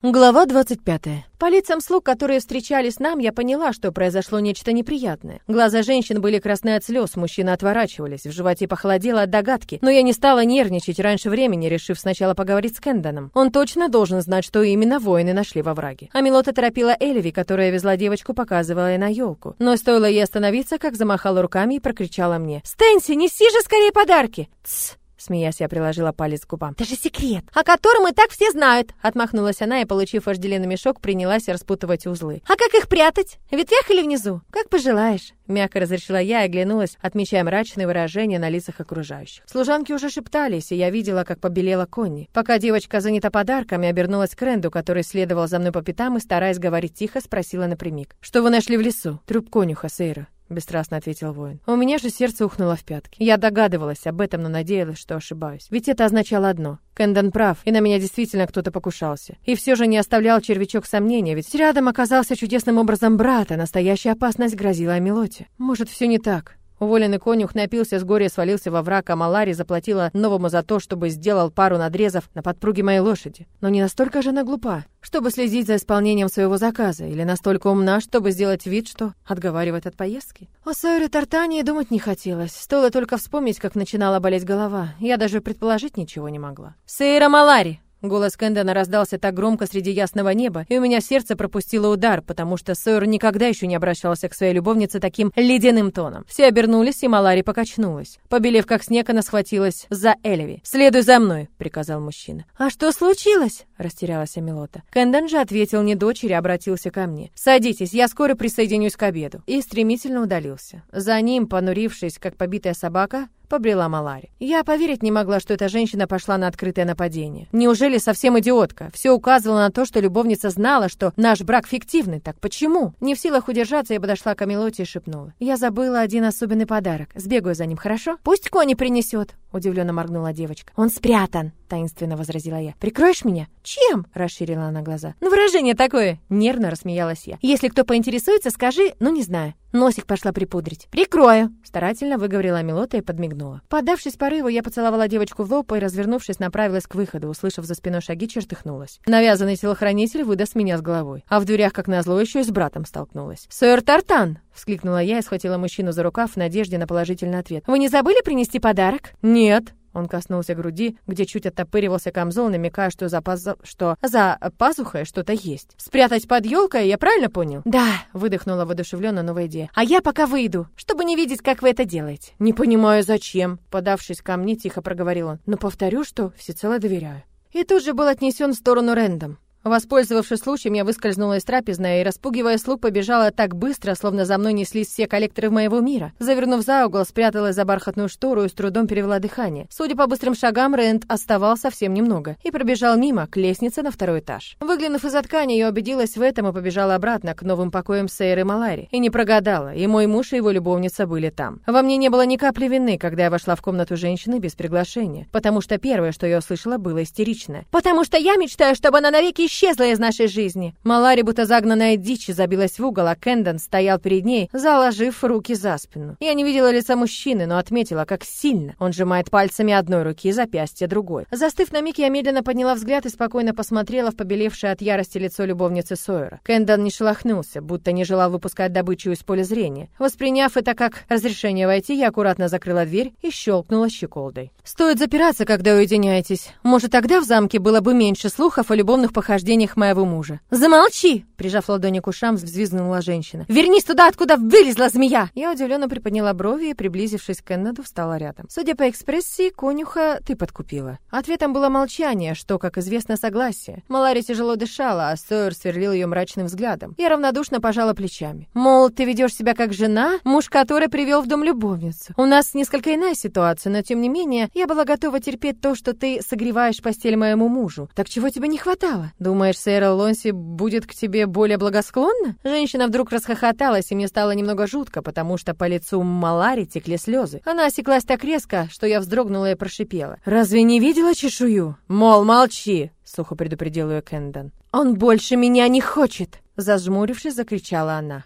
Глава 25. По лицам слуг, которые встречались нам, я поняла, что произошло нечто неприятное. Глаза женщин были красны от слез, мужчины отворачивались, в животе похолодело от догадки, но я не стала нервничать раньше времени, решив сначала поговорить с Кенданом. Он точно должен знать, что именно воины нашли во враге. А торопила Эльви, которая везла девочку, показывая на елку. Но стоило ей остановиться, как замахала руками и прокричала мне. «Стэнси, неси же скорее подарки!» «Тсс!» Смеясь, я приложила палец к губам. «Это же секрет, о котором и так все знают!» Отмахнулась она и, получив вожделенный мешок, принялась распутывать узлы. «А как их прятать? В ветвях или внизу? Как пожелаешь!» Мягко разрешила я и оглянулась, отмечая мрачные выражения на лицах окружающих. Служанки уже шептались, и я видела, как побелела Конни. Пока девочка занята подарками, обернулась к Ренду, который следовал за мной по пятам и, стараясь говорить тихо, спросила напрямик. «Что вы нашли в лесу?» «Труп конюха, Сейра». — бесстрастно ответил воин. У меня же сердце ухнуло в пятки. Я догадывалась об этом, но надеялась, что ошибаюсь. Ведь это означало одно. Кэндон прав, и на меня действительно кто-то покушался. И все же не оставлял червячок сомнения, ведь рядом оказался чудесным образом брата, настоящая опасность грозила Амелоте. Может, все не так. Уволенный конюх напился с горя, свалился во враг, а Малари заплатила новому за то, чтобы сделал пару надрезов на подпруге моей лошади. Но не настолько же она глупа, чтобы следить за исполнением своего заказа, или настолько умна, чтобы сделать вид, что отговаривает от поездки. О Сойре Тартане думать не хотелось. Стоило только вспомнить, как начинала болеть голова. Я даже предположить ничего не могла. «Сейра Малари!» Голос Кэндона раздался так громко среди ясного неба, и у меня сердце пропустило удар, потому что Сойер никогда еще не обращался к своей любовнице таким ледяным тоном. Все обернулись, и Малари покачнулась. Побелев как снег, она схватилась за Элеви. «Следуй за мной», — приказал мужчина. «А что случилось?» — растерялась Амилота. Кэндон же ответил не дочери, а обратился ко мне. «Садитесь, я скоро присоединюсь к обеду». И стремительно удалился. За ним, понурившись, как побитая собака, побрела Малари. Я поверить не могла, что эта женщина пошла на открытое нападение. Неужели совсем идиотка? Все указывало на то, что любовница знала, что наш брак фиктивный. Так почему? Не в силах удержаться, я подошла к Амелоте и шепнула. Я забыла один особенный подарок. Сбегаю за ним, хорошо? Пусть Кони принесет. Удивленно моргнула девочка. Он спрятан, таинственно возразила я. Прикроешь меня? Чем? Расширила она глаза. Ну, выражение такое. Нервно рассмеялась я. Если кто поинтересуется, скажи, ну, не знаю. Носик пошла припудрить. «Прикрою!» Старательно выговорила Милота и подмигнула. Поддавшись порыву, я поцеловала девочку в лоб и, развернувшись, направилась к выходу, услышав за спиной шаги, чертыхнулась. Навязанный телохранитель выдаст меня с головой. А в дверях, как назло, еще и с братом столкнулась. «Сэр Тартан!» — вскликнула я и схватила мужчину за рукав в надежде на положительный ответ. «Вы не забыли принести подарок?» «Нет», он коснулся груди, где чуть оттопыривался камзол, намекая, что за, паз... что за пазухой что-то есть. «Спрятать под елкой, я правильно понял?» «Да», — выдохнула воодушевленно новая идея. «А я пока выйду, чтобы не видеть, как вы это делаете». «Не понимаю, зачем?» Подавшись ко мне, тихо проговорил он. «Но повторю, что всецело доверяю». И тут же был отнесен в сторону Рэндом. Воспользовавшись случаем, я выскользнула из трапезной и, распугивая слуг, побежала так быстро, словно за мной неслись все коллекторы моего мира. Завернув за угол, спряталась за бархатную штору и с трудом перевела дыхание. Судя по быстрым шагам, Рэнд оставал совсем немного и пробежал мимо, к лестнице на второй этаж. Выглянув из-за ткани, я убедилась в этом и побежала обратно к новым покоям Сейры Малари. И не прогадала, и мой муж и его любовница были там. Во мне не было ни капли вины, когда я вошла в комнату женщины без приглашения, потому что первое, что я услышала, было истеричное. «Потому что я мечтаю, чтобы она навеки исчезла из нашей жизни. Малари, будто загнанная дичь, забилась в угол, а Кэндон стоял перед ней, заложив руки за спину. Я не видела лица мужчины, но отметила, как сильно он сжимает пальцами одной руки и запястье другой. Застыв на миг, я медленно подняла взгляд и спокойно посмотрела в побелевшее от ярости лицо любовницы Сойера. Кэндон не шелохнулся, будто не желал выпускать добычу из поля зрения. Восприняв это как разрешение войти, я аккуратно закрыла дверь и щелкнула щеколдой. «Стоит запираться, когда уединяетесь. Может, тогда в замке было бы меньше слухов о любовных похождениях моего мужа. «Замолчи!» Прижав ладони к ушам, взвизгнула женщина. «Вернись туда, откуда вылезла змея!» Я удивленно приподняла брови и, приблизившись к Эннеду, встала рядом. Судя по экспрессии, конюха ты подкупила. Ответом было молчание, что, как известно, согласие. Малари тяжело дышала, а Сойер сверлил ее мрачным взглядом. Я равнодушно пожала плечами. Мол, ты ведешь себя как жена, муж который привел в дом любовницу. У нас несколько иная ситуация, но тем не менее, я была готова терпеть то, что ты согреваешь постель моему мужу. Так чего тебе не хватало? Думаешь, Сейра Лонси будет к тебе более благосклонна? Женщина вдруг расхохоталась, и мне стало немного жутко, потому что по лицу Малари текли слезы. Она осеклась так резко, что я вздрогнула и прошипела. «Разве не видела чешую?» «Мол, молчи!» — сухо предупредил ее Кэндон. «Он больше меня не хочет!» Зажмурившись, закричала она.